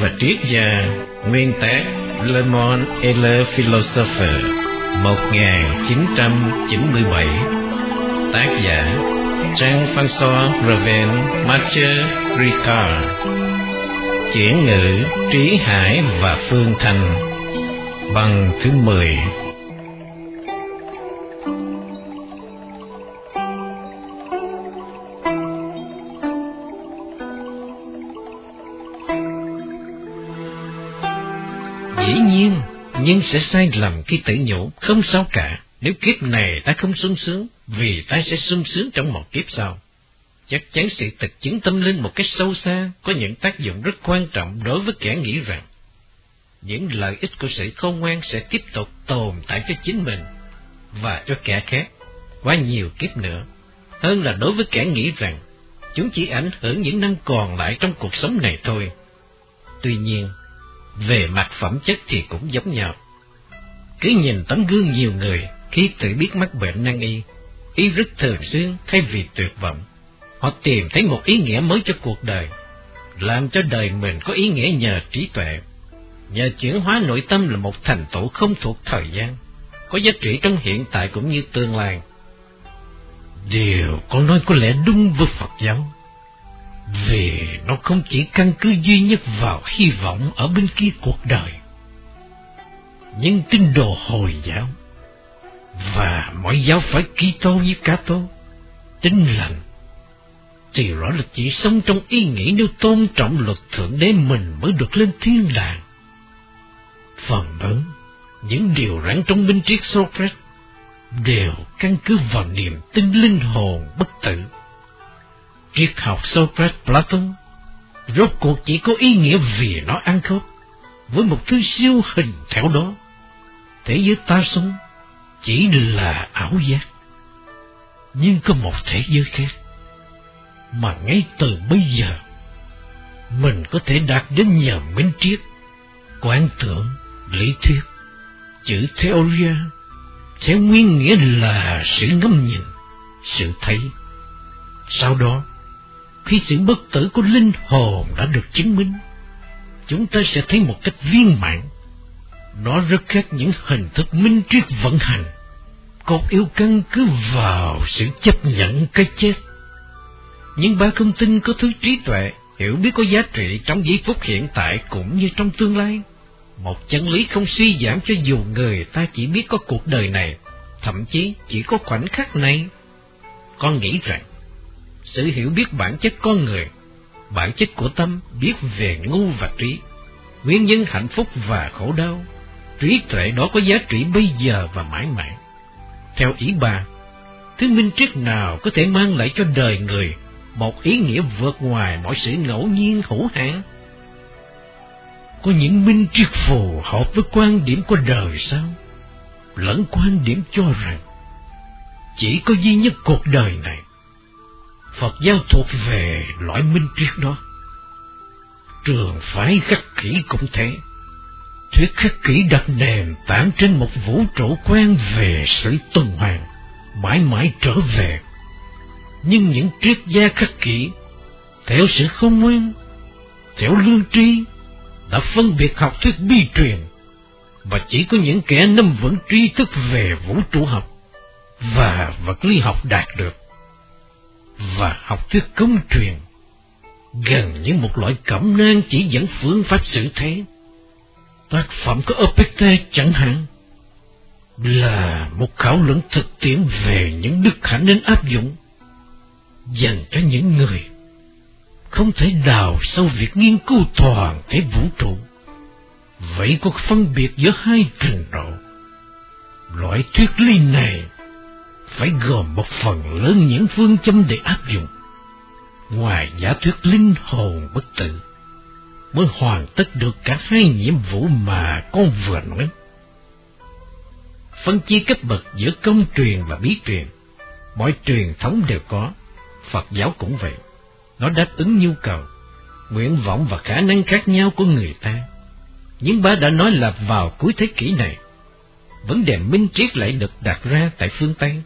Và triết gia Nguyên tác Le Monde et le Philosophe 1997 Tác giả, Jean-François Raven Mathieu Ricard. Chuyển ngữ, Trí Hải và Phương Thành. Bằng thứ 10 sẽ sai lầm khi tự nhủ, không sao cả, nếu kiếp này ta không sung sướng, vì ta sẽ sung sướng trong một kiếp sau. Chắc chắn sự thực chứng tâm linh một cách sâu xa có những tác dụng rất quan trọng đối với kẻ nghĩ rằng những lợi ích của sự khôn ngoan sẽ tiếp tục tồn tại cho chính mình và cho kẻ khác qua nhiều kiếp nữa, hơn là đối với kẻ nghĩ rằng chúng chỉ ảnh hưởng những năm còn lại trong cuộc sống này thôi. Tuy nhiên, về mặt phẩm chất thì cũng giống nhau. Cứ nhìn tấm gương nhiều người khi tự biết mắc bệnh nan y, y rất thường xuyên thay vì tuyệt vọng. Họ tìm thấy một ý nghĩa mới cho cuộc đời, làm cho đời mình có ý nghĩa nhờ trí tuệ. Nhờ chuyển hóa nội tâm là một thành tựu không thuộc thời gian, có giá trị trong hiện tại cũng như tương lai. Điều con nói có lẽ đúng với Phật giáo, vì nó không chỉ căn cứ duy nhất vào hy vọng ở bên kia cuộc đời. Nhưng tín đồ Hồi giáo và mọi giáo phái Kitô như Cato, tin lành thì rõ là chỉ sống trong ý nghĩ nếu tôn trọng luật thượng đế mình mới được lên thiên đàng. Phần lớn, những điều rắn trong minh triết Socrates đều căn cứ vào niềm tin linh hồn bất tử. Triết học Socrates Plato rốt cuộc chỉ có ý nghĩa vì nó ăn khớp với một thứ siêu hình theo đó. Thế giới ta sống chỉ là ảo giác. Nhưng có một thế giới khác mà ngay từ bây giờ mình có thể đạt đến nhờ minh triết, quán tưởng, lý thuyết, chữ theoria theo nguyên nghĩa là sự ngắm nhìn, sự thấy. Sau đó, khi sự bất tử của linh hồn đã được chứng minh, chúng ta sẽ thấy một cách viên mãn. Nó rất khác những hình thức minh triết vận hành, còn yêu căn cứ vào sự chấp nhận cái chết. Nhưng ba không tin có thứ trí tuệ, hiểu biết có giá trị trong giây phút hiện tại cũng như trong tương lai. Một chân lý không suy giảm cho dù người ta chỉ biết có cuộc đời này, thậm chí chỉ có khoảnh khắc này. Con nghĩ rằng, sự hiểu biết bản chất con người, bản chất của tâm biết về ngu và trí, nguyên nhân hạnh phúc và khổ đau, trí tuệ đó có giá trị bây giờ và mãi mãi. Theo ý bà, thứ minh triết nào có thể mang lại cho đời người một ý nghĩa vượt ngoài mọi sự ngẫu nhiên hữu hạn? Có những minh triết phù hợp với quan điểm của đời sao? Lẫn quan điểm cho rằng chỉ có duy nhất cuộc đời này. Phật giáo thuộc về loại minh triết đó. Trường phái khắc kỷ cũng thế. Thuyết khắc kỷ đặt nền tảng trên một vũ trụ quan về sự tuần hoàn, mãi mãi trở về. Nhưng những triết gia khắc kỷ, theo sự không nguyên, theo lương tri, đã phân biệt học thuyết bi truyền, và chỉ có những kẻ nắm vững tri thức về vũ trụ học và vật lý học đạt được. Và học thuyết công truyền, gần như một loại cẩm nang chỉ dẫn phương pháp xử thế. Tác phẩm của Epictet chẳng hạn, là một khảo luận thực tiễn về những đức hạnh nên áp dụng dành cho những người không thể đào sâu việc nghiên cứu toàn thể vũ trụ. Vậy có phân biệt giữa hai trình độ. Loại thuyết ly này phải gồm một phần lớn những phương châm để áp dụng. Ngoài giả thuyết linh hồn bất tử, mới hoàn tất được cả hai nhiệm vụ mà con vừa nói. Phân chia cấp bậc giữa công truyền và bí truyền, mọi truyền thống đều có, Phật giáo cũng vậy. Nó đáp ứng nhu cầu, nguyện vọng và khả năng khác nhau của người ta. Nhưng ba đã nói là vào cuối thế kỷ này, vấn đề minh triết lại được đặt ra tại phương Tây.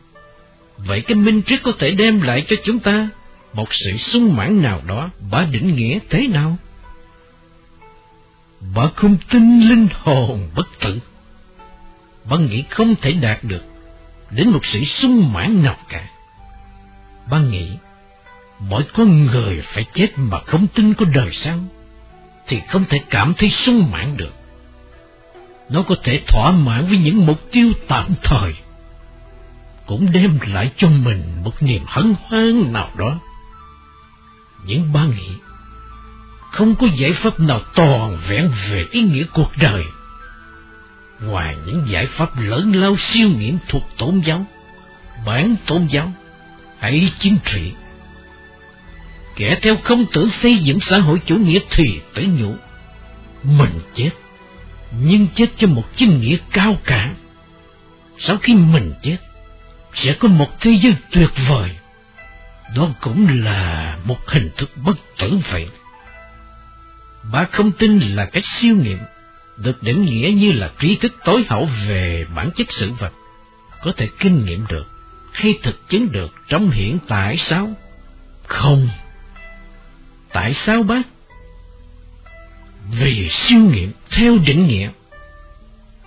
Vậy cái minh triết có thể đem lại cho chúng ta một sự sung mãn nào đó, ba định nghĩa thế nào? Bà không tin linh hồn bất tử. Bà nghĩ không thể đạt được đến một sự sung mãn nào cả. Bà nghĩ mỗi con người phải chết mà không tin có đời sau thì không thể cảm thấy sung mãn được. Nó có thể thỏa mãn với những mục tiêu tạm thời, cũng đem lại cho mình một niềm hân hoan nào đó. Những ba nghĩ, không có giải pháp nào toàn vẹn về ý nghĩa cuộc đời, ngoài những giải pháp lớn lao siêu nghiệm thuộc tôn giáo, bản tôn giáo hay chính trị Kẻ theo không tưởng xây dựng xã hội chủ nghĩa thì tự nhủ. Mình chết, nhưng chết cho một chính nghĩa cao cả. Sau khi mình chết, sẽ có một thế giới tuyệt vời. Đó cũng là một hình thức bất tử vậy. Bà không tin là cách siêu nghiệm được định nghĩa như là trí thức tối hậu về bản chất sự vật, có thể kinh nghiệm được hay thực chứng được trong hiện tại sao? Không. Tại sao bác? Vì siêu nghiệm theo định nghĩa.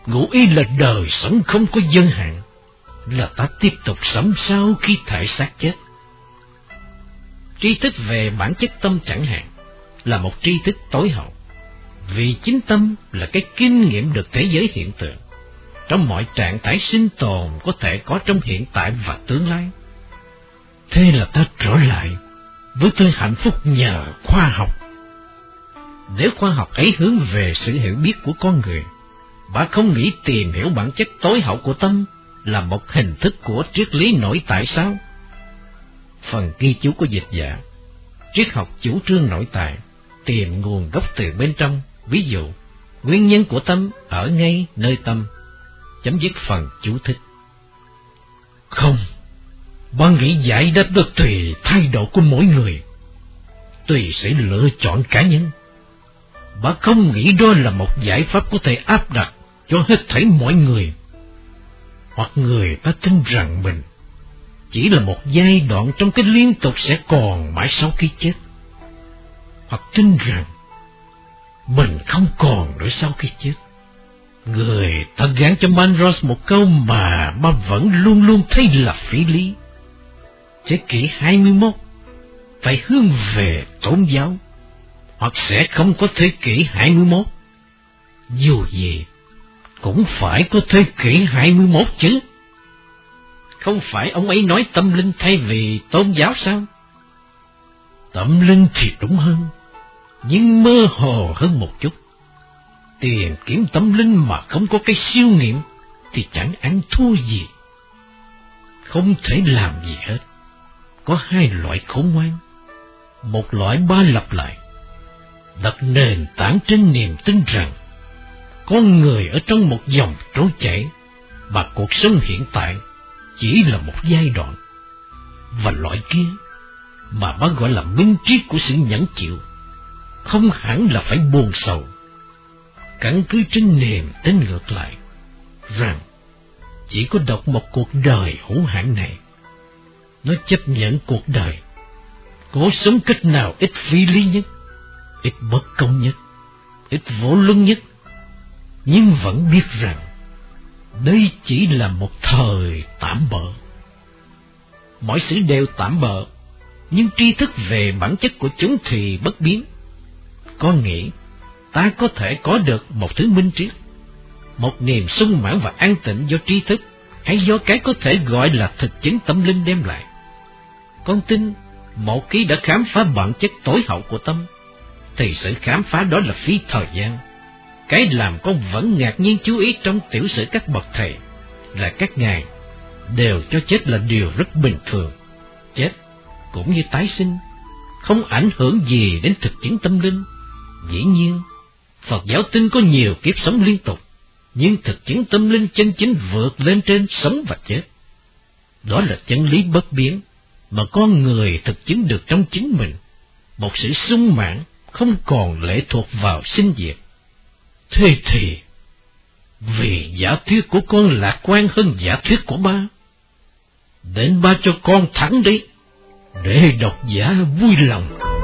Ngụ ý là đời sống không có dân hạn, là ta tiếp tục sống sau khi thể xác chết. trí thức về bản chất tâm chẳng hạn, là một tri thức tối hậu, vì chính tâm là cái kinh nghiệm được thế giới hiện tượng, trong mọi trạng thái sinh tồn có thể có trong hiện tại và tương lai. Thế là ta trở lại với tôi hạnh phúc nhờ khoa học. Nếu khoa học ấy hướng về sự hiểu biết của con người, bà không nghĩ tìm hiểu bản chất tối hậu của tâm là một hình thức của triết lý nội tại sao? Phần ghi chú của dịch giả, triết học chủ trương nội tại, tìm nguồn gốc từ bên trong, ví dụ, nguyên nhân của tâm ở ngay nơi tâm. Chấm dứt phần chú thích. Không, Bạn nghĩ giải đáp được tùy thay đổi của mỗi người, tùy sự lựa chọn cá nhân. Bà không nghĩ đó là một giải pháp có thể áp đặt cho hết thảy mọi người. Hoặc người ta tin rằng mình chỉ là một giai đoạn trong cái liên tục sẽ còn mãi sau khi chết. Hoặc tin rằng mình không còn nữa sau khi chết. Người ta gán cho Manros một câu mà ba vẫn luôn luôn thấy là phí lý thế kỷ 21 phải hướng về tôn giáo, hoặc sẽ không có thế kỷ 21. Dù gì, cũng phải có thế kỷ 21 chứ. Không phải ông ấy nói tâm linh thay vì tôn giáo sao? Tâm linh thì đúng hơn, nhưng mơ hồ hơn một chút. Tìm kiếm tâm linh mà không có cái siêu nghiệm thì chẳng ăn thua gì. Không thể làm gì hết có hai loại khôn ngoan. Một loại ba lặp lại, đặt nền tảng trên niềm tin rằng con người ở trong một dòng trôi chảy mà cuộc sống hiện tại chỉ là một giai đoạn. Và loại kia mà bác gọi là minh triết của sự nhẫn chịu, không hẳn là phải buồn sầu, căn cứ trên niềm tin ngược lại, rằng chỉ có đọc một cuộc đời hữu hạn này nó chấp nhận cuộc đời, cố sống cách nào ít phi lý nhất, ít bất công nhất, ít vô luân nhất, nhưng vẫn biết rằng đây chỉ là một thời tạm bợ. Mọi sự đều tạm bợ, nhưng tri thức về bản chất của chúng thì bất biến có nghĩ ta có thể có được một thứ minh triết, một niềm sung mãn và an tịnh do tri thức, hay do cái có thể gọi là thực chứng tâm linh đem lại. Con tin một khi đã khám phá bản chất tối hậu của tâm, thì sự khám phá đó là phí thời gian. Cái làm con vẫn ngạc nhiên chú ý trong tiểu sử các bậc thầy là các ngài đều cho chết là điều rất bình thường. Chết cũng như tái sinh, không ảnh hưởng gì đến thực chứng tâm linh. Dĩ nhiên, Phật giáo tin có nhiều kiếp sống liên tục, nhưng thực chứng tâm linh chân chính vượt lên trên sống và chết. Đó là chân lý bất biến mà con người thực chứng được trong chính mình, một sự sung mãn không còn lệ thuộc vào sinh diệt. Thế thì, vì giả thuyết của con lạc quan hơn giả thuyết của ba, đến ba cho con thắng đi, để độc giả vui lòng.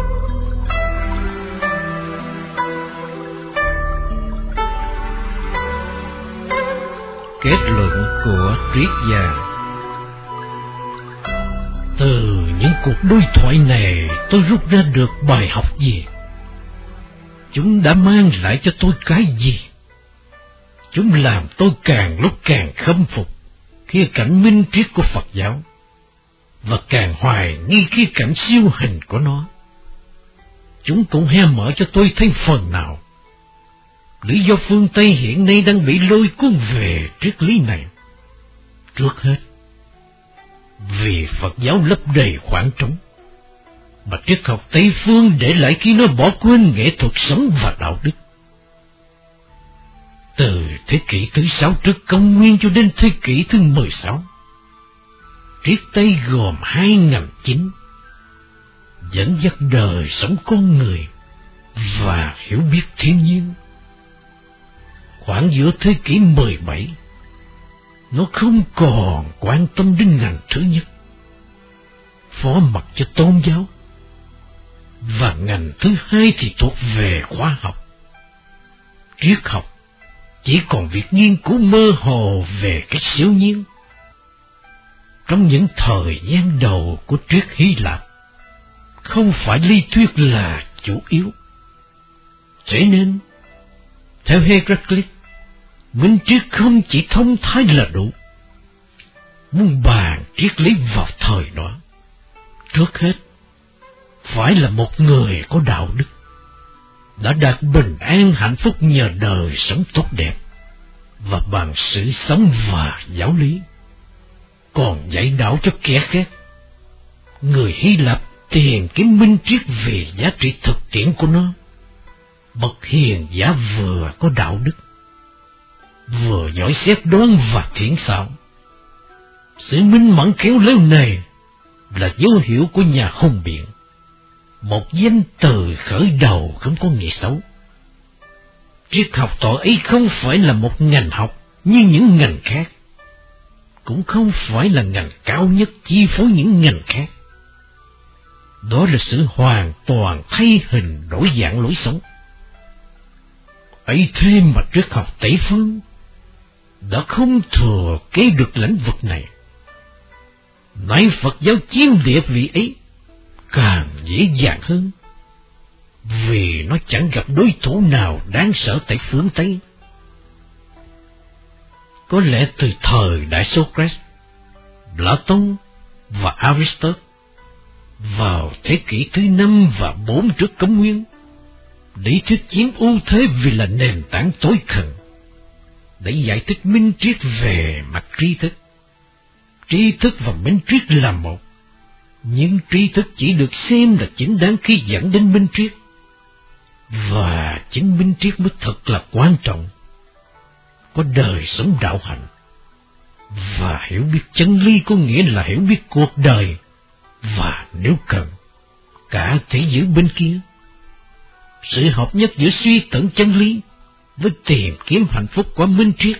Kết luận của triết gia Từ những cuộc đối thoại này, tôi rút ra được bài học gì? Chúng đã mang lại cho tôi cái gì? Chúng làm tôi càng lúc càng khâm phục khía cạnh minh triết của Phật giáo và càng hoài nghi khía cạnh siêu hình của nó. Chúng cũng he mở cho tôi thấy phần nào lý do phương Tây hiện nay đang bị lôi cuốn về triết lý này. Trước hết, vì Phật giáo lấp đầy khoảng trống, mà triết học Tây phương để lại khi nó bỏ quên nghệ thuật sống và đạo đức. Từ thế kỷ thứ sáu trước công nguyên cho đến thế kỷ thứ mười sáu, triết Tây gồm hai ngành chính, dẫn dắt đời sống con người và hiểu biết thiên nhiên khoảng giữa thế kỷ 17, nó không còn quan tâm đến ngành thứ nhất, phó mặc cho tôn giáo, và ngành thứ hai thì thuộc về khoa học. Triết học chỉ còn việc nghiên cứu mơ hồ về cái siêu nhiên. Trong những thời gian đầu của triết Hy Lạp, không phải lý thuyết là chủ yếu. Thế nên, theo Heraclit, minh triết không chỉ thông thái là đủ. Muốn bàn triết lý vào thời đó, trước hết, phải là một người có đạo đức, đã đạt bình an hạnh phúc nhờ đời sống tốt đẹp, và bằng sự sống và giáo lý, còn dạy đạo cho kẻ khác. Người Hy Lạp tìm kiếm minh triết về giá trị thực tiễn của nó bậc hiền giả vừa có đạo đức, vừa giỏi xếp đoán và thiển xảo. Sự minh mẫn khéo léo này là dấu hiệu của nhà hùng biện, một danh từ khởi đầu không có nghĩa xấu. Triết học tội ấy không phải là một ngành học như những ngành khác, cũng không phải là ngành cao nhất chi phối những ngành khác. Đó là sự hoàn toàn thay hình đổi dạng lối sống ấy thế mà triết học Tây Phương đã không thừa kế được lĩnh vực này. Nay Phật giáo chiếm địa vị ấy càng dễ dàng hơn, vì nó chẳng gặp đối thủ nào đáng sợ tại phương Tây. Có lẽ từ thời Đại Socrates, Plato và Aristotle vào thế kỷ thứ năm và bốn trước công nguyên, lý thuyết chiếm ưu thế vì là nền tảng tối thượng để giải thích minh triết về mặt tri thức. Tri thức và minh triết là một, nhưng tri thức chỉ được xem là chính đáng khi dẫn đến minh triết. Và chính minh triết mới thật là quan trọng. Có đời sống đạo hạnh, và hiểu biết chân lý có nghĩa là hiểu biết cuộc đời, và nếu cần, cả thế giới bên kia sự hợp nhất giữa suy tận chân lý với tìm kiếm hạnh phúc qua minh triết,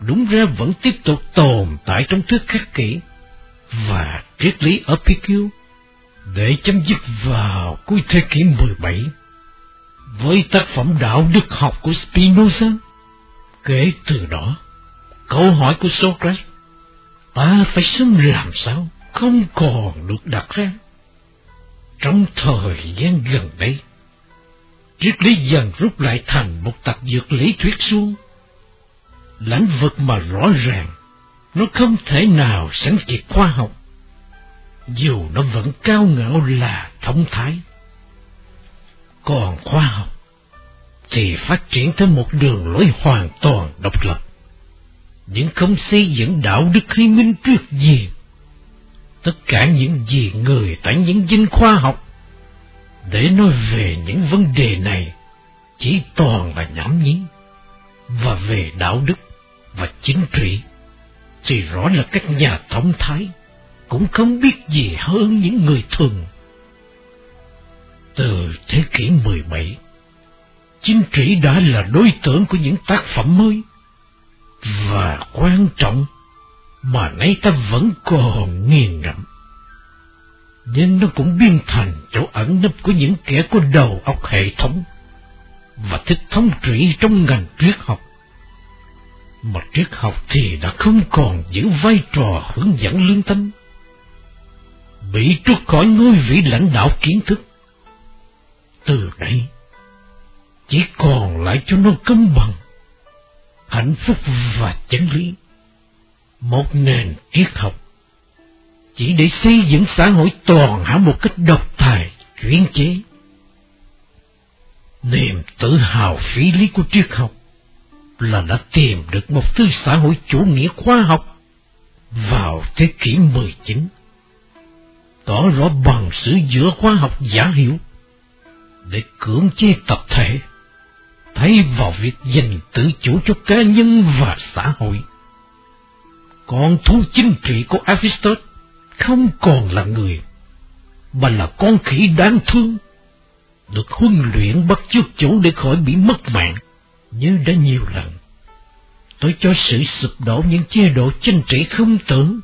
đúng ra vẫn tiếp tục tồn tại trong thuyết khắc kỷ và triết lý ở PQ để chấm dứt vào cuối thế kỷ 17 với tác phẩm đạo đức học của Spinoza. Kể từ đó, câu hỏi của Socrates, ta phải sống làm sao, không còn được đặt ra. Trong thời gian gần đây, triết lý dần rút lại thành một tập dược lý thuyết suông. Lãnh vực mà rõ ràng, nó không thể nào sánh kịp khoa học, dù nó vẫn cao ngạo là thông thái. Còn khoa học thì phát triển theo một đường lối hoàn toàn độc lập, những không xây dựng đạo đức hay minh triết gì. Tất cả những gì người tại những dinh khoa học để nói về những vấn đề này chỉ toàn là nhảm nhí và về đạo đức và chính trị thì rõ là các nhà thống thái cũng không biết gì hơn những người thường. Từ thế kỷ 17, chính trị đã là đối tượng của những tác phẩm mới và quan trọng mà nay ta vẫn còn nghiền ngẫm nhưng nó cũng biên thành chỗ ẩn nấp của những kẻ có đầu óc hệ thống và thích thống trị trong ngành triết học. mà triết học thì đã không còn giữ vai trò hướng dẫn lương tâm, bị trút khỏi ngôi vị lãnh đạo kiến thức. Từ đây, chỉ còn lại cho nó công bằng, hạnh phúc và chân lý. Một nền triết học chỉ để xây dựng xã hội toàn hảo một cách độc tài, chuyên chế. Niềm tự hào phí lý của triết học là đã tìm được một thứ xã hội chủ nghĩa khoa học vào thế kỷ 19, tỏ rõ bằng sự giữa khoa học giả hiểu để cưỡng chế tập thể, thay vào việc dành tự chủ cho cá nhân và xã hội. Còn thú chính trị của Aristotle không còn là người, mà là con khỉ đáng thương, được huấn luyện bắt chước chủ để khỏi bị mất mạng, như đã nhiều lần. Tôi cho sự sụp đổ những chế độ chính trị không tưởng,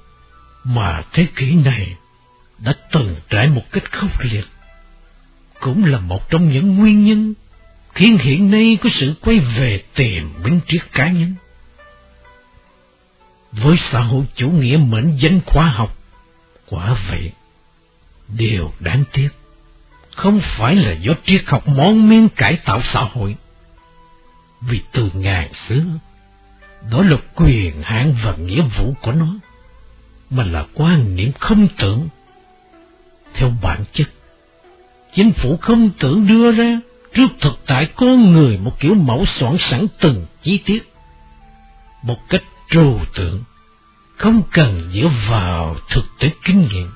mà thế kỷ này đã từng trải một cách khốc liệt, cũng là một trong những nguyên nhân khiến hiện nay có sự quay về tìm minh triết cá nhân. Với xã hội chủ nghĩa mệnh danh khoa học, Quả vậy, điều đáng tiếc, không phải là do triết học món miếng cải tạo xã hội. Vì từ ngàn xưa, đó là quyền hạn và nghĩa vụ của nó, mà là quan niệm không tưởng. Theo bản chất, chính phủ không tưởng đưa ra trước thực tại con người một kiểu mẫu soạn sẵn từng chi tiết, một cách trừu tượng không cần dựa vào thực tế kinh nghiệm.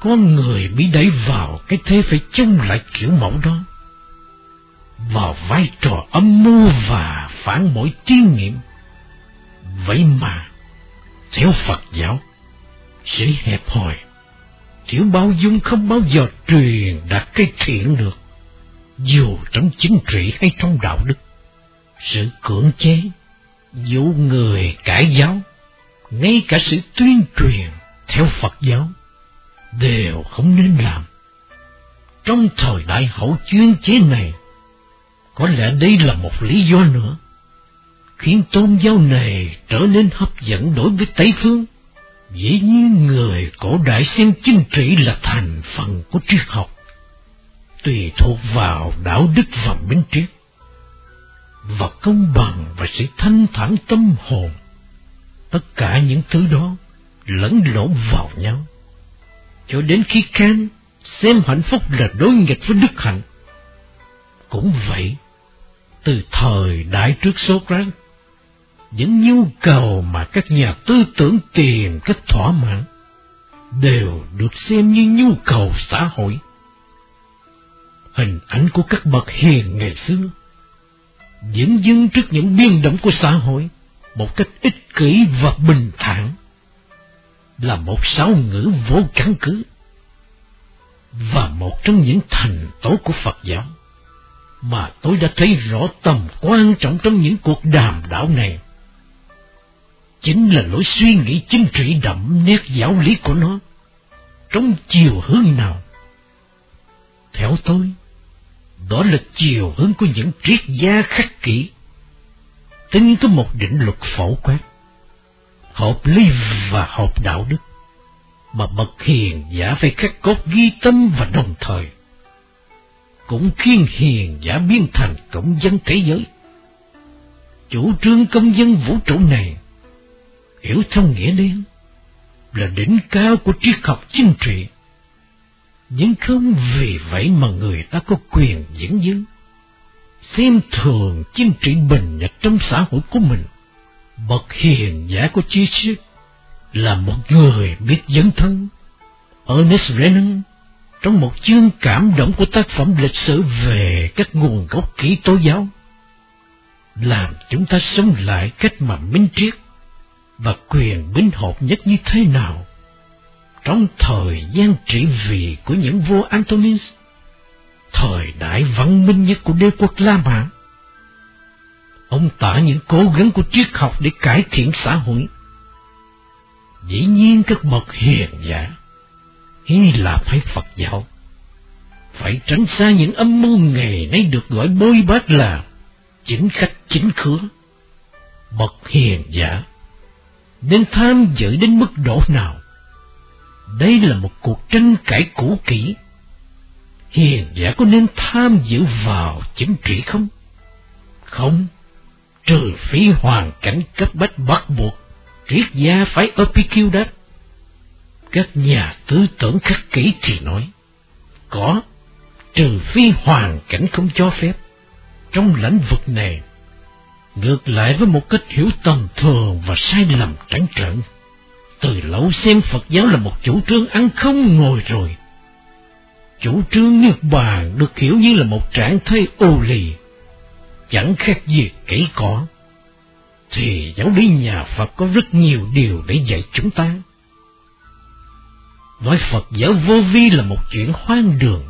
Con người bị đẩy vào cái thế phải chung lại kiểu mẫu đó. Vào vai trò âm mưu và phản bội tiên nghiệm. Vậy mà, theo Phật giáo, sẽ hẹp hòi, kiểu bao dung không bao giờ truyền đạt cái thiện được, dù trong chính trị hay trong đạo đức. Sự cưỡng chế, dụ người cải giáo, ngay cả sự tuyên truyền theo Phật giáo đều không nên làm. Trong thời đại hậu chuyên chế này, có lẽ đây là một lý do nữa, khiến tôn giáo này trở nên hấp dẫn đối với Tây Phương. Dĩ nhiên người cổ đại xem chính trị là thành phần của triết học, tùy thuộc vào đạo đức và minh triết, và công bằng và sự thanh thản tâm hồn tất cả những thứ đó lẫn lộn vào nhau. Cho đến khi Ken xem hạnh phúc là đối nghịch với đức hạnh. Cũng vậy, từ thời đại trước Socrates, những nhu cầu mà các nhà tư tưởng tìm cách thỏa mãn đều được xem như nhu cầu xã hội. Hình ảnh của các bậc hiền ngày xưa diễn dưng trước những biến động của xã hội một cách ích kỷ và bình thản, là một sáu ngữ vô căn cứ và một trong những thành tố của Phật giáo. Mà tôi đã thấy rõ tầm quan trọng trong những cuộc đàm đạo này. Chính là lối suy nghĩ chính trị đậm nét giáo lý của nó trong chiều hướng nào? Theo tôi, đó là chiều hướng của những triết gia khắc kỷ tin có một định luật phổ quát, hợp lý và hợp đạo đức, mà bậc hiền giả phải khắc cốt ghi tâm và đồng thời, cũng khiến hiền giả biến thành cộng dân thế giới. Chủ trương công dân vũ trụ này, hiểu theo nghĩa đen, là đỉnh cao của triết học chính trị, nhưng không vì vậy mà người ta có quyền diễn dưng xem thường chính trị bình nhật trong xã hội của mình. Bậc hiền giả của chi sư là một người biết dấn thân. Ernest Renan, trong một chương cảm động của tác phẩm lịch sử về các nguồn gốc kỹ tố giáo, làm chúng ta sống lại cách mà minh triết và quyền binh hộp nhất như thế nào trong thời gian trị vì của những vua Antonius thời đại văn minh nhất của đế quốc La Mã. Ông tả những cố gắng của triết học để cải thiện xã hội. Dĩ nhiên các bậc hiền giả, Hy Lạp hay Phật giáo, phải tránh xa những âm mưu ngày nay được gọi bôi bát là chính khách chính khứa, bậc hiền giả, nên tham dự đến mức độ nào? Đây là một cuộc tranh cãi cũ kỹ. Hiền giả có nên tham dự vào chính trị không? Không, trừ phi hoàn cảnh cấp bách bắt buộc, triết gia phải OPQ đáp. Các nhà tư tưởng khắc kỹ thì nói, có, trừ phi hoàn cảnh không cho phép, trong lĩnh vực này, ngược lại với một cách hiểu tầm thường và sai lầm trắng trợn. Từ lâu xem Phật giáo là một chủ trương ăn không ngồi rồi. Chủ trương Niết Bàn được hiểu như là một trạng thái ô lì, chẳng khác gì kỹ cỏ. Thì giáo lý nhà Phật có rất nhiều điều để dạy chúng ta. Nói Phật giáo vô vi là một chuyện hoang đường.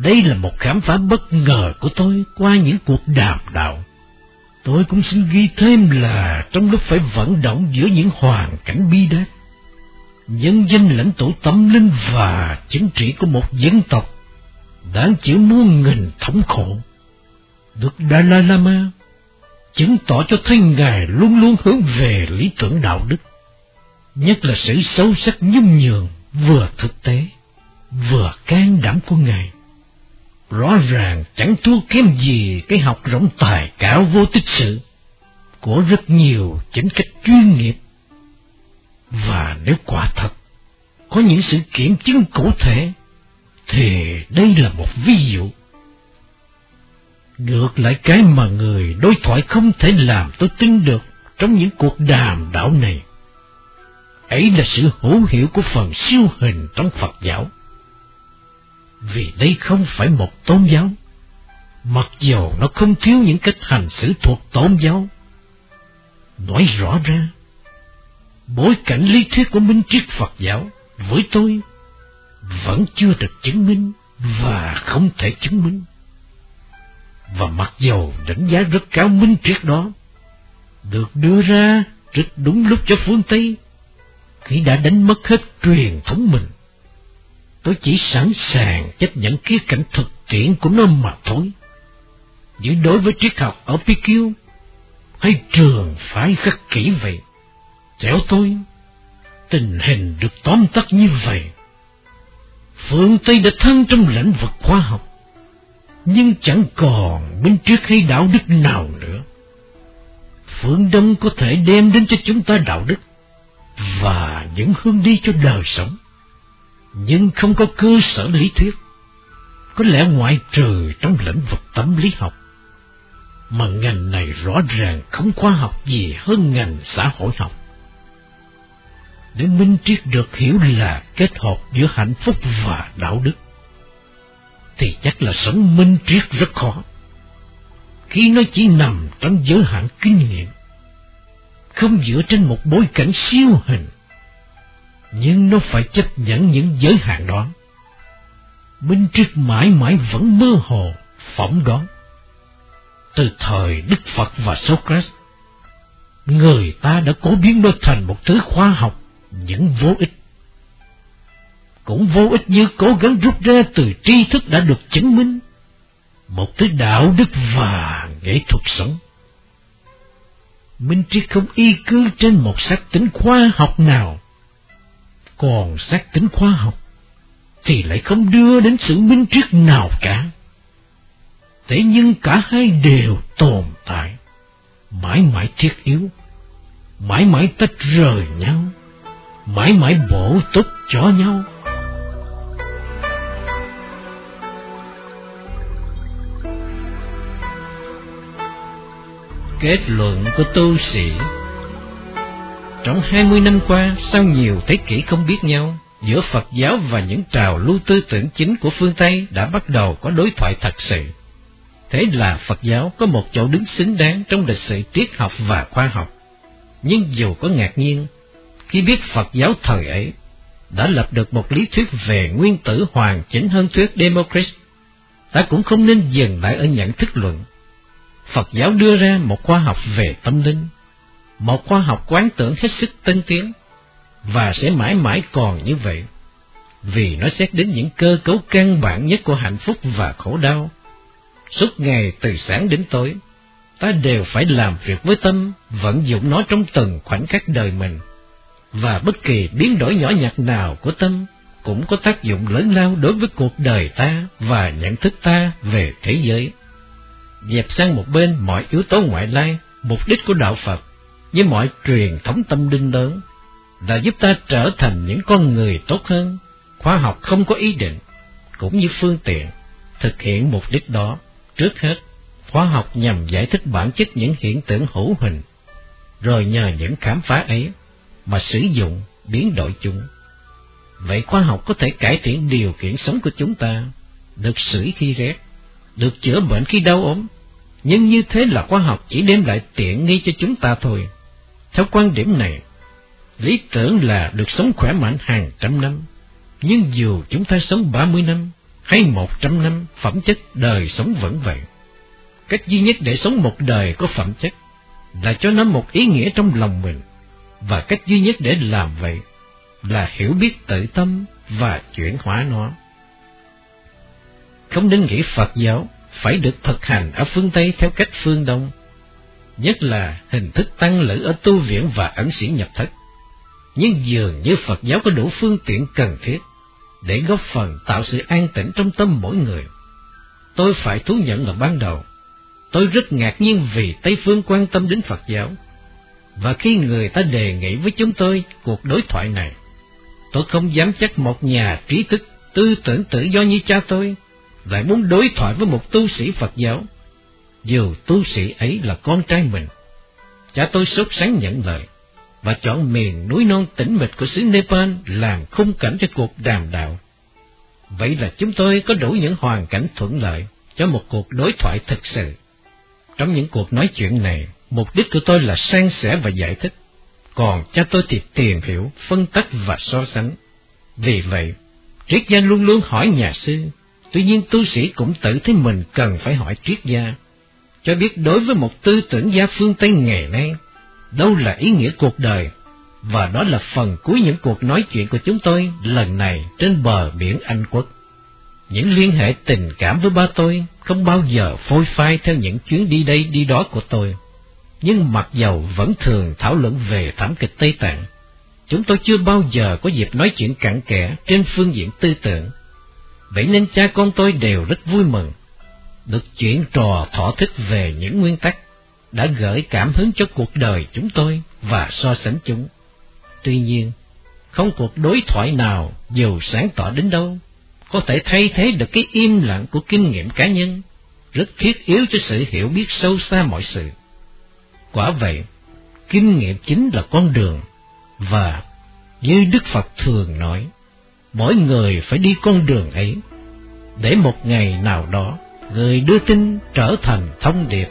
Đây là một khám phá bất ngờ của tôi qua những cuộc đàm đạo. Tôi cũng xin ghi thêm là trong lúc phải vận động giữa những hoàn cảnh bi đát, nhân danh lãnh tụ tâm linh và chính trị của một dân tộc đáng chịu muôn nghìn thống khổ, được Dalai Lama chứng tỏ cho thấy Ngài luôn luôn hướng về lý tưởng đạo đức, nhất là sự sâu sắc nhung nhường vừa thực tế, vừa can đảm của Ngài. Rõ ràng chẳng thua kém gì cái học rộng tài cả vô tích sự của rất nhiều chính cách chuyên nghiệp. Và nếu quả thật có những sự kiểm chứng cụ thể, thì đây là một ví dụ. Ngược lại cái mà người đối thoại không thể làm tôi tin được trong những cuộc đàm đạo này ấy là sự hữu hiệu của phần siêu hình trong Phật giáo. Vì đây không phải một tôn giáo, mặc dầu nó không thiếu những cách hành xử thuộc tôn giáo. Nói rõ ra, bối cảnh lý thuyết của minh triết Phật giáo với tôi vẫn chưa được chứng minh và không thể chứng minh. Và mặc dầu đánh giá rất cao minh triết đó, được đưa ra rất đúng lúc cho phương Tây khi đã đánh mất hết truyền thống mình. Tôi chỉ sẵn sàng chấp nhận khía cảnh thực tiễn của nó mà thôi. Như đối với triết học ở PQ, hay trường phải khắc kỹ vậy. Theo tôi, tình hình được tóm tắt như vậy. Phương Tây đã thăng trong lĩnh vực khoa học, nhưng chẳng còn bên trước hay đạo đức nào nữa. Phương Đông có thể đem đến cho chúng ta đạo đức, và những hướng đi cho đời sống, nhưng không có cơ sở lý thuyết, có lẽ ngoại trừ trong lĩnh vực tâm lý học, mà ngành này rõ ràng không khoa học gì hơn ngành xã hội học để minh triết được hiểu là kết hợp giữa hạnh phúc và đạo đức, thì chắc là sống minh triết rất khó, khi nó chỉ nằm trong giới hạn kinh nghiệm không dựa trên một bối cảnh siêu hình, nhưng nó phải chấp nhận những giới hạn đó. Minh triết mãi mãi vẫn mơ hồ, phỏng đoán. Từ thời Đức Phật và Socrates, người ta đã cố biến nó thành một thứ khoa học, những vô ích. Cũng vô ích như cố gắng rút ra từ tri thức đã được chứng minh, một thứ đạo đức và nghệ thuật sống. Minh triết không y cư trên một xác tính khoa học nào. Còn xác tính khoa học thì lại không đưa đến sự minh triết nào cả. Thế nhưng cả hai đều tồn tại, mãi mãi thiết yếu, mãi mãi tách rời nhau, mãi mãi bổ túc cho nhau. Kết luận của tu sĩ Trong hai mươi năm qua, sau nhiều thế kỷ không biết nhau, giữa Phật giáo và những trào lưu tư tưởng chính của phương Tây đã bắt đầu có đối thoại thật sự. Thế là Phật giáo có một chỗ đứng xứng đáng trong lịch sử triết học và khoa học. Nhưng dù có ngạc nhiên, khi biết Phật giáo thời ấy đã lập được một lý thuyết về nguyên tử hoàn chỉnh hơn thuyết Democrit, ta cũng không nên dừng lại ở nhận thức luận Phật giáo đưa ra một khoa học về tâm linh, một khoa học quán tưởng hết sức tân tiến, và sẽ mãi mãi còn như vậy, vì nó xét đến những cơ cấu căn bản nhất của hạnh phúc và khổ đau. Suốt ngày từ sáng đến tối, ta đều phải làm việc với tâm, vận dụng nó trong từng khoảnh khắc đời mình. Và bất kỳ biến đổi nhỏ nhặt nào của tâm cũng có tác dụng lớn lao đối với cuộc đời ta và nhận thức ta về thế giới. Dẹp sang một bên mọi yếu tố ngoại lai, mục đích của đạo Phật với mọi truyền thống tâm linh lớn là giúp ta trở thành những con người tốt hơn. Khoa học không có ý định, cũng như phương tiện, thực hiện mục đích đó. Trước hết, khoa học nhằm giải thích bản chất những hiện tượng hữu hình, rồi nhờ những khám phá ấy mà sử dụng biến đổi chúng. Vậy khoa học có thể cải thiện điều kiện sống của chúng ta, được sưởi khi rét, được chữa bệnh khi đau ốm, nhưng như thế là khoa học chỉ đem lại tiện nghi cho chúng ta thôi. Theo quan điểm này, lý tưởng là được sống khỏe mạnh hàng trăm năm, nhưng dù chúng ta sống ba mươi năm hay một trăm năm, phẩm chất đời sống vẫn vậy. Cách duy nhất để sống một đời có phẩm chất là cho nó một ý nghĩa trong lòng mình, và cách duy nhất để làm vậy là hiểu biết tự tâm và chuyển hóa nó. Không nên nghĩ Phật giáo phải được thực hành ở phương Tây theo cách phương Đông, nhất là hình thức tăng lữ ở tu viện và ẩn sĩ nhập thất. Nhưng dường như Phật giáo có đủ phương tiện cần thiết để góp phần tạo sự an tĩnh trong tâm mỗi người. Tôi phải thú nhận là ban đầu, tôi rất ngạc nhiên vì Tây Phương quan tâm đến Phật giáo. Và khi người ta đề nghị với chúng tôi cuộc đối thoại này, tôi không dám chắc một nhà trí thức tư tưởng tự do như cha tôi lại muốn đối thoại với một tu sĩ Phật giáo, dù tu sĩ ấy là con trai mình. Cha tôi sốt sáng nhận lời, và chọn miền núi non tĩnh mịch của xứ Nepal làm khung cảnh cho cuộc đàm đạo. Vậy là chúng tôi có đủ những hoàn cảnh thuận lợi cho một cuộc đối thoại thực sự. Trong những cuộc nói chuyện này, mục đích của tôi là san sẻ và giải thích, còn cha tôi thì tìm hiểu, phân tích và so sánh. Vì vậy, triết gia luôn luôn hỏi nhà sư, tuy nhiên tu sĩ cũng tự thấy mình cần phải hỏi triết gia, cho biết đối với một tư tưởng gia phương Tây ngày nay, đâu là ý nghĩa cuộc đời, và đó là phần cuối những cuộc nói chuyện của chúng tôi lần này trên bờ biển Anh Quốc. Những liên hệ tình cảm với ba tôi không bao giờ phôi phai theo những chuyến đi đây đi đó của tôi. Nhưng mặc dầu vẫn thường thảo luận về thảm kịch Tây Tạng, chúng tôi chưa bao giờ có dịp nói chuyện cặn kẽ trên phương diện tư tưởng. Vậy nên cha con tôi đều rất vui mừng, được chuyện trò thỏa thích về những nguyên tắc đã gửi cảm hứng cho cuộc đời chúng tôi và so sánh chúng. Tuy nhiên, không cuộc đối thoại nào dù sáng tỏ đến đâu có thể thay thế được cái im lặng của kinh nghiệm cá nhân, rất thiết yếu cho sự hiểu biết sâu xa mọi sự. Quả vậy, kinh nghiệm chính là con đường, và như Đức Phật thường nói, mỗi người phải đi con đường ấy, để một ngày nào đó người đưa tin trở thành thông điệp.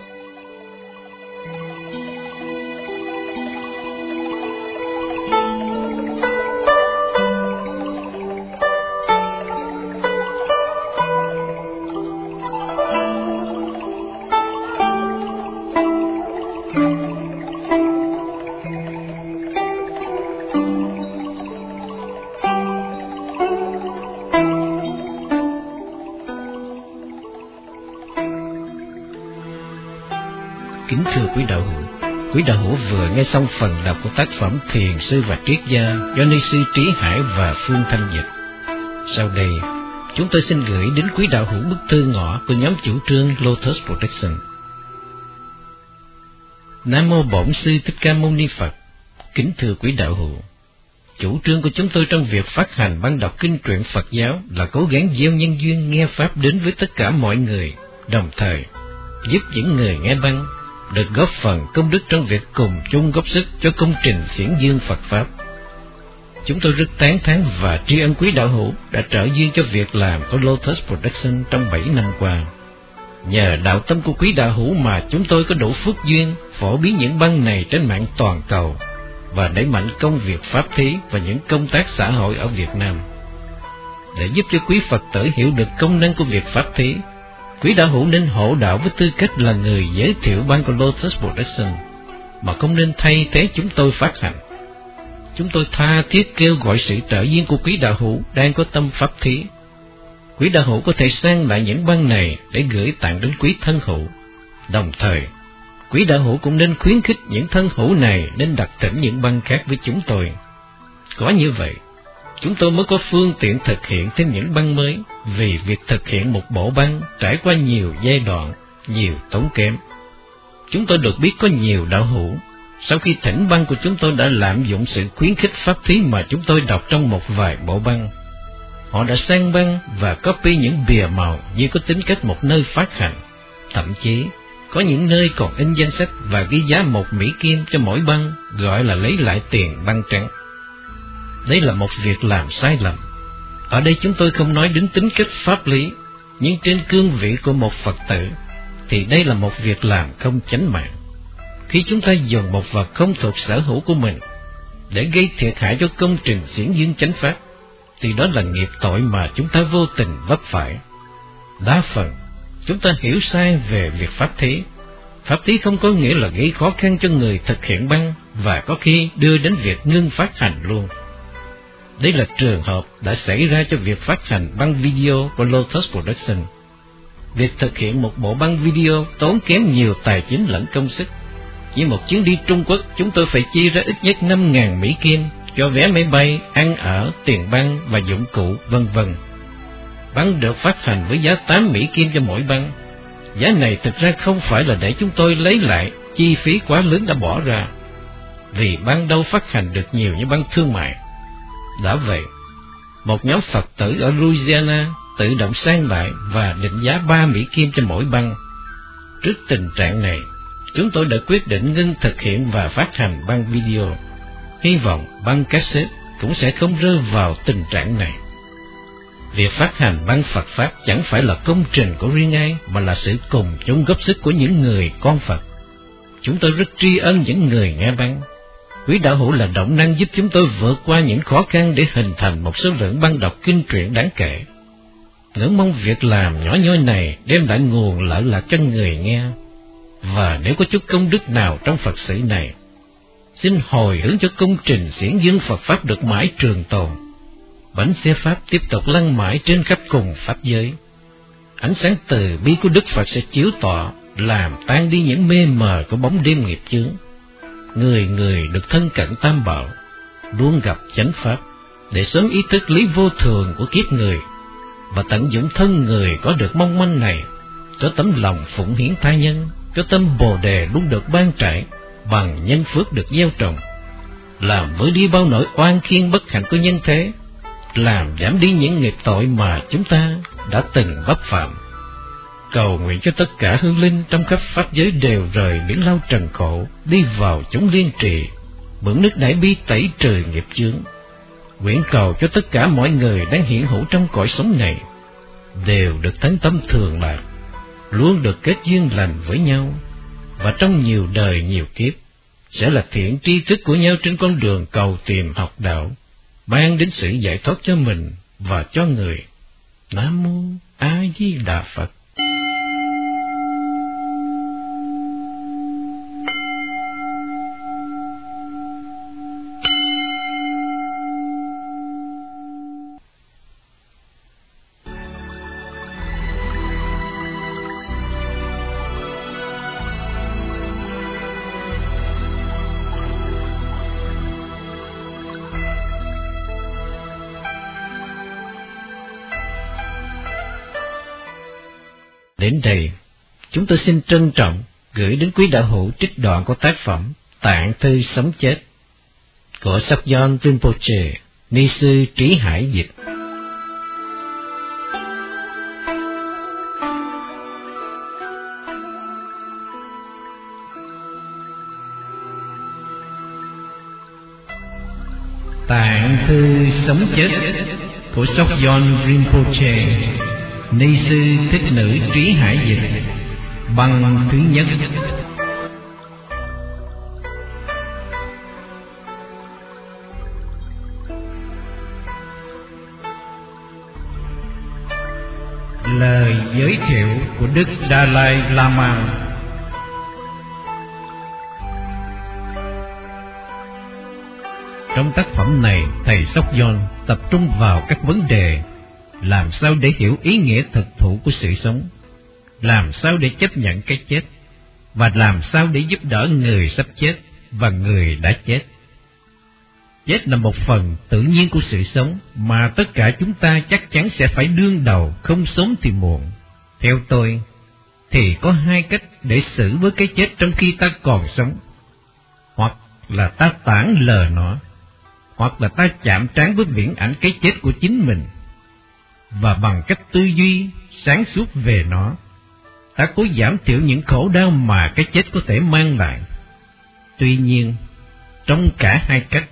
Xong phần đọc của tác phẩm Thiền sư và triết gia do ni sư Trí Hải và Phương Thanh Dịch. Sau đây, chúng tôi xin gửi đến quý đạo hữu bức thư ngõ của nhóm chủ trương Lotus Protection. Nam mô Bổn sư Thích Ca Mâu Ni Phật. Kính thưa quý đạo hữu, chủ trương của chúng tôi trong việc phát hành ban đọc kinh truyện Phật giáo là cố gắng gieo nhân duyên nghe pháp đến với tất cả mọi người, đồng thời giúp những người nghe băng được góp phần công đức trong việc cùng chung góp sức cho công trình xiển dương Phật Pháp. Chúng tôi rất tán thán và tri ân quý đạo hữu đã trợ duyên cho việc làm của Lotus Production trong 7 năm qua. Nhờ đạo tâm của quý đạo hữu mà chúng tôi có đủ phước duyên phổ biến những băng này trên mạng toàn cầu và đẩy mạnh công việc pháp thí và những công tác xã hội ở Việt Nam. Để giúp cho quý Phật tử hiểu được công năng của việc pháp thí Quý đạo hữu nên hộ đạo với tư cách là người giới thiệu ban của Lotus Production, mà không nên thay thế chúng tôi phát hành. Chúng tôi tha thiết kêu gọi sự trợ duyên của quý đạo hữu đang có tâm pháp thí. Quý đạo hữu có thể sang lại những băng này để gửi tặng đến quý thân hữu. Đồng thời, Quý đạo hữu cũng nên khuyến khích những thân hữu này nên đặt thỉnh những băng khác với chúng tôi. Có như vậy, chúng tôi mới có phương tiện thực hiện thêm những băng mới, vì việc thực hiện một bộ băng trải qua nhiều giai đoạn, nhiều tốn kém. Chúng tôi được biết có nhiều đạo hữu, sau khi thỉnh băng của chúng tôi đã lạm dụng sự khuyến khích pháp thí mà chúng tôi đọc trong một vài bộ băng. Họ đã sang băng và copy những bìa màu như có tính cách một nơi phát hành. Thậm chí, có những nơi còn in danh sách và ghi giá một Mỹ Kim cho mỗi băng, gọi là lấy lại tiền băng trắng. Đây là một việc làm sai lầm. Ở đây chúng tôi không nói đến tính cách pháp lý, nhưng trên cương vị của một Phật tử, thì đây là một việc làm không chánh mạng. Khi chúng ta dùng một vật không thuộc sở hữu của mình để gây thiệt hại cho công trình diễn dương chánh pháp, thì đó là nghiệp tội mà chúng ta vô tình vấp phải. Đa phần, chúng ta hiểu sai về việc pháp thí. Pháp thí không có nghĩa là gây khó khăn cho người thực hiện băng và có khi đưa đến việc ngưng phát hành luôn. Đây là trường hợp đã xảy ra cho việc phát hành băng video của Lotus Production. Việc thực hiện một bộ băng video tốn kém nhiều tài chính lẫn công sức. Chỉ một chuyến đi Trung Quốc, chúng tôi phải chi ra ít nhất 5.000 Mỹ Kim cho vé máy bay, ăn ở, tiền băng và dụng cụ, vân vân. Băng được phát hành với giá 8 Mỹ Kim cho mỗi băng. Giá này thực ra không phải là để chúng tôi lấy lại chi phí quá lớn đã bỏ ra, vì băng đâu phát hành được nhiều như băng thương mại. Đã vậy, một nhóm Phật tử ở Louisiana tự động sang lại và định giá 3 Mỹ Kim cho mỗi băng. Trước tình trạng này, chúng tôi đã quyết định ngưng thực hiện và phát hành băng video. Hy vọng băng cassette cũng sẽ không rơi vào tình trạng này. Việc phát hành băng Phật Pháp chẳng phải là công trình của riêng ai, mà là sự cùng chung góp sức của những người con Phật. Chúng tôi rất tri ân những người nghe băng. Quý đạo hữu là động năng giúp chúng tôi vượt qua những khó khăn để hình thành một số lượng băng đọc kinh truyện đáng kể. Ngưỡng mong việc làm nhỏ nhoi này đem lại nguồn lợi lạc cho người nghe. Và nếu có chút công đức nào trong Phật sự này, xin hồi hướng cho công trình diễn dương Phật Pháp được mãi trường tồn. Bánh xe Pháp tiếp tục lăn mãi trên khắp cùng Pháp giới. Ánh sáng từ bi của Đức Phật sẽ chiếu tỏ, làm tan đi những mê mờ của bóng đêm nghiệp chướng. Người người được thân cận tam bảo, luôn gặp chánh Pháp, để sớm ý thức lý vô thường của kiếp người, và tận dụng thân người có được mong manh này, cho tấm lòng phụng hiến tha nhân, cho tâm bồ đề luôn được ban trải, bằng nhân phước được gieo trồng, làm với đi bao nỗi oan khiên bất hạnh của nhân thế, làm giảm đi những nghiệp tội mà chúng ta đã từng vấp phạm. Cầu nguyện cho tất cả hương linh trong khắp pháp giới đều rời biển lao trần khổ, đi vào chúng liên trì, mượn nước đại bi tẩy trừ nghiệp chướng. Nguyện cầu cho tất cả mọi người đang hiện hữu trong cõi sống này, đều được thánh tâm thường lạc, luôn được kết duyên lành với nhau, và trong nhiều đời nhiều kiếp, sẽ là thiện tri thức của nhau trên con đường cầu tìm học đạo mang đến sự giải thoát cho mình và cho người. Nam mô A Di Đà Phật. Đến đây, chúng tôi xin trân trọng gửi đến quý đạo hữu trích đoạn của tác phẩm Tạng Thư Sống Chết của Sakyon Rinpoche, ni sư Trí Hải Dịch. Tạng Thư Sống Chết của Sakyon Rinpoche ni sư thích nữ trí hải dịch. Bằng thứ nhất. Lời giới thiệu của đức dalai lama. Trong tác phẩm này, thầy sóc John tập trung vào các vấn đề làm sao để hiểu ý nghĩa thực thụ của sự sống, làm sao để chấp nhận cái chết, và làm sao để giúp đỡ người sắp chết và người đã chết. Chết là một phần tự nhiên của sự sống mà tất cả chúng ta chắc chắn sẽ phải đương đầu, không sớm thì muộn. Theo tôi, thì có hai cách để xử với cái chết trong khi ta còn sống. Hoặc là ta tản lờ nó, hoặc là ta chạm trán với viễn ảnh cái chết của chính mình. Và bằng cách tư duy, sáng suốt về nó, ta cố giảm thiểu những khổ đau mà cái chết có thể mang lại. Tuy nhiên, trong cả hai cách,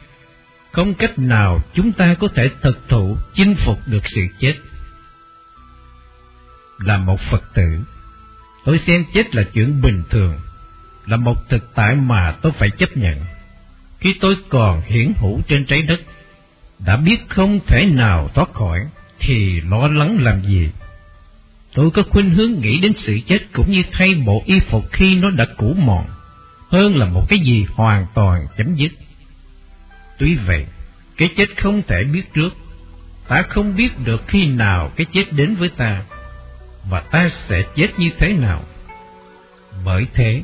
không cách nào chúng ta có thể thực thụ chinh phục được sự chết. Là một Phật tử, tôi xem chết là chuyện bình thường, là một thực tại mà tôi phải chấp nhận. Khi tôi còn hiển hữu trên trái đất, đã biết không thể nào thoát khỏi, thì lo lắng làm gì? Tôi có khuynh hướng nghĩ đến sự chết cũng như thay bộ y phục khi nó đã cũ mòn, hơn là một cái gì hoàn toàn chấm dứt. Tuy vậy, cái chết không thể biết trước, ta không biết được khi nào cái chết đến với ta, và ta sẽ chết như thế nào. Bởi thế,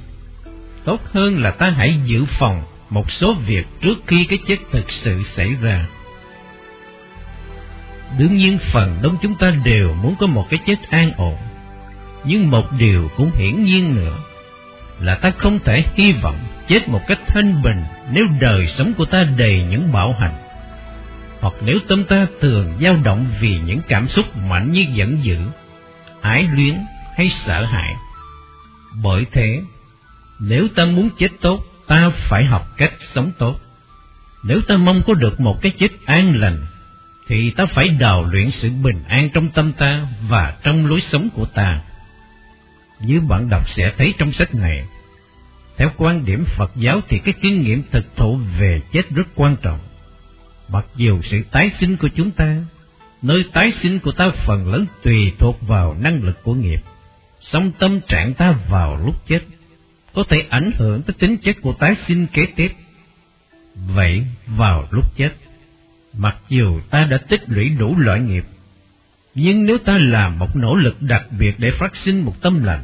tốt hơn là ta hãy dự phòng một số việc trước khi cái chết thực sự xảy ra. Đương nhiên phần đông chúng ta đều muốn có một cái chết an ổn, nhưng một điều cũng hiển nhiên nữa là ta không thể hy vọng chết một cách thanh bình nếu đời sống của ta đầy những bạo hành. Hoặc nếu tâm ta thường dao động vì những cảm xúc mạnh như giận dữ, ái luyến hay sợ hãi. Bởi thế, nếu ta muốn chết tốt, ta phải học cách sống tốt. Nếu ta mong có được một cái chết an lành, thì ta phải đào luyện sự bình an trong tâm ta và trong lối sống của ta. Như bạn đọc sẽ thấy trong sách này, theo quan điểm Phật giáo thì cái kinh nghiệm thực thụ về chết rất quan trọng. Mặc dù sự tái sinh của chúng ta, nơi tái sinh của ta phần lớn tùy thuộc vào năng lực của nghiệp, song tâm trạng ta vào lúc chết có thể ảnh hưởng tới tính chất của tái sinh kế tiếp. Vậy vào lúc chết, mặc dù ta đã tích lũy đủ loại nghiệp, nhưng nếu ta làm một nỗ lực đặc biệt để phát sinh một tâm lành,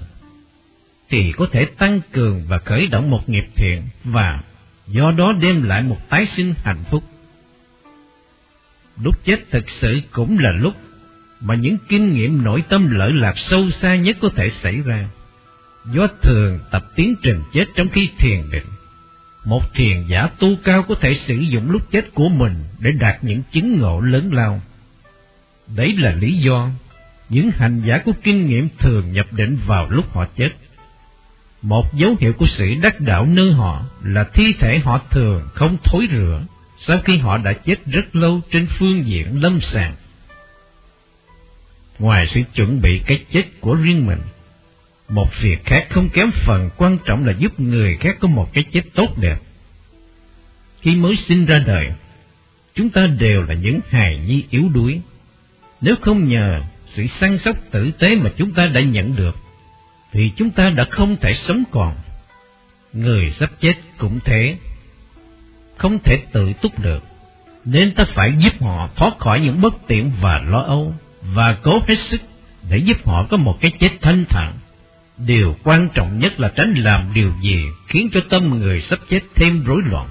thì có thể tăng cường và khởi động một nghiệp thiện và do đó đem lại một tái sinh hạnh phúc. Lúc chết thực sự cũng là lúc mà những kinh nghiệm nội tâm lợi lạc sâu xa nhất có thể xảy ra. Do thường tập tiến trình chết trong khi thiền định, một thiền giả tu cao có thể sử dụng lúc chết của mình để đạt những chứng ngộ lớn lao. Đấy là lý do những hành giả có kinh nghiệm thường nhập định vào lúc họ chết. Một dấu hiệu của sự đắc đạo nơi họ là thi thể họ thường không thối rửa sau khi họ đã chết rất lâu trên phương diện lâm sàng. Ngoài sự chuẩn bị cái chết của riêng mình, một việc khác không kém phần quan trọng là giúp người khác có một cái chết tốt đẹp. Khi mới sinh ra đời, chúng ta đều là những hài nhi yếu đuối. Nếu không nhờ sự săn sóc tử tế mà chúng ta đã nhận được, thì chúng ta đã không thể sống còn. Người sắp chết cũng thế, không thể tự túc được, nên ta phải giúp họ thoát khỏi những bất tiện và lo âu, và cố hết sức để giúp họ có một cái chết thanh thản. Điều quan trọng nhất là tránh làm điều gì khiến cho tâm người sắp chết thêm rối loạn.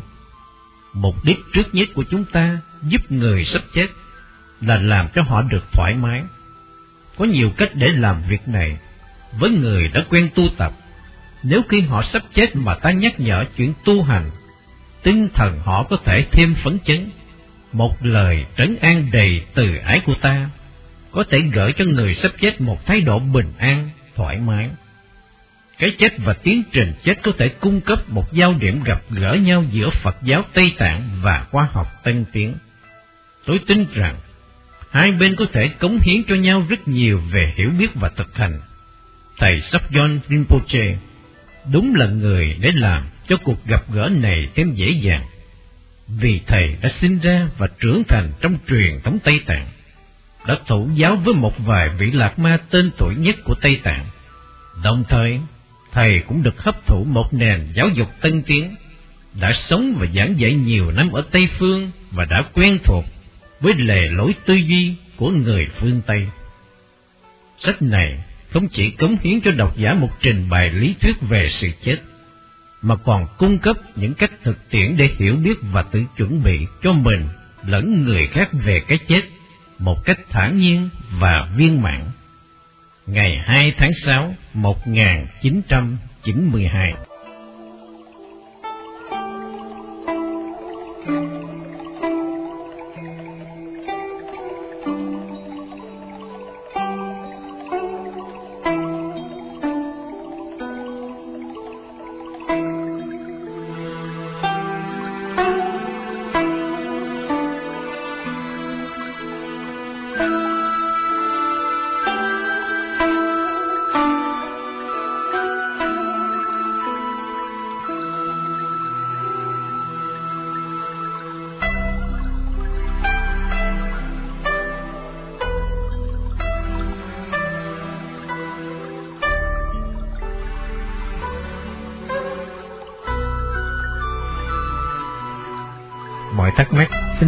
Mục đích trước nhất của chúng ta giúp người sắp chết là làm cho họ được thoải mái. Có nhiều cách để làm việc này. Với người đã quen tu tập, nếu khi họ sắp chết mà ta nhắc nhở chuyện tu hành, tinh thần họ có thể thêm phấn chấn. Một lời trấn an đầy từ ái của ta có thể gửi cho người sắp chết một thái độ bình an, thoải mái. Cái chết và tiến trình chết có thể cung cấp một giao điểm gặp gỡ nhau giữa Phật giáo Tây Tạng và khoa học tân tiến. Tôi tin rằng hai bên có thể cống hiến cho nhau rất nhiều về hiểu biết và thực hành. Thầy Sopjon Rinpoche đúng là người để làm cho cuộc gặp gỡ này thêm dễ dàng, vì thầy đã sinh ra và trưởng thành trong truyền thống Tây Tạng, đã thủ giáo với một vài vị lạc ma tên tuổi nhất của Tây Tạng. Đồng thời, thầy cũng được hấp thụ một nền giáo dục tân tiến, đã sống và giảng dạy nhiều năm ở Tây Phương và đã quen thuộc với lề lối tư duy của người phương Tây. Sách này không chỉ cống hiến cho độc giả một trình bày lý thuyết về sự chết, mà còn cung cấp những cách thực tiễn để hiểu biết và tự chuẩn bị cho mình lẫn người khác về cái chết một cách thản nhiên và viên mãn. Ngày 2 tháng 6, 1992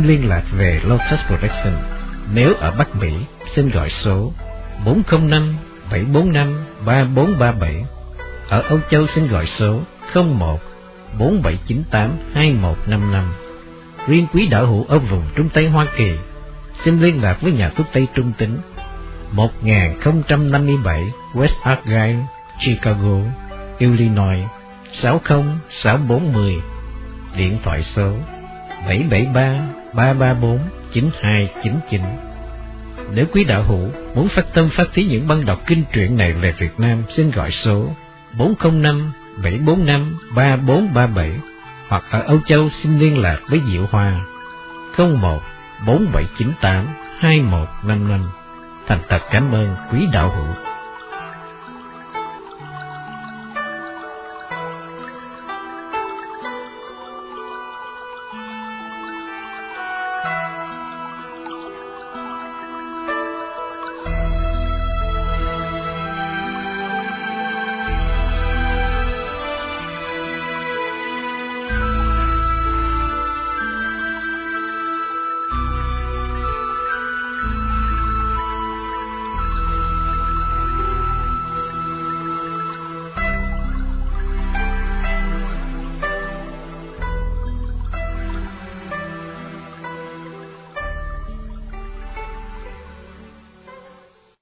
xin liên lạc về Lotus Production. Nếu ở Bắc Mỹ, xin gọi số 405 745 3437. Ở Âu Châu xin gọi số 01 4798 2155. Riêng quý đạo hữu ở vùng Trung Tây Hoa Kỳ, xin liên lạc với nhà thuốc Tây Trung Tính 1057 West Argyle, Chicago, Illinois 60640. Điện thoại số 773 334 9299. Nếu quý đạo hữu muốn phát tâm phát thí những băng đọc kinh truyện này về Việt Nam, xin gọi số 405 745 3437 hoặc ở Âu Châu xin liên lạc với Diệu Hoa 01 4798 2155. Thành thật cảm ơn quý đạo hữu.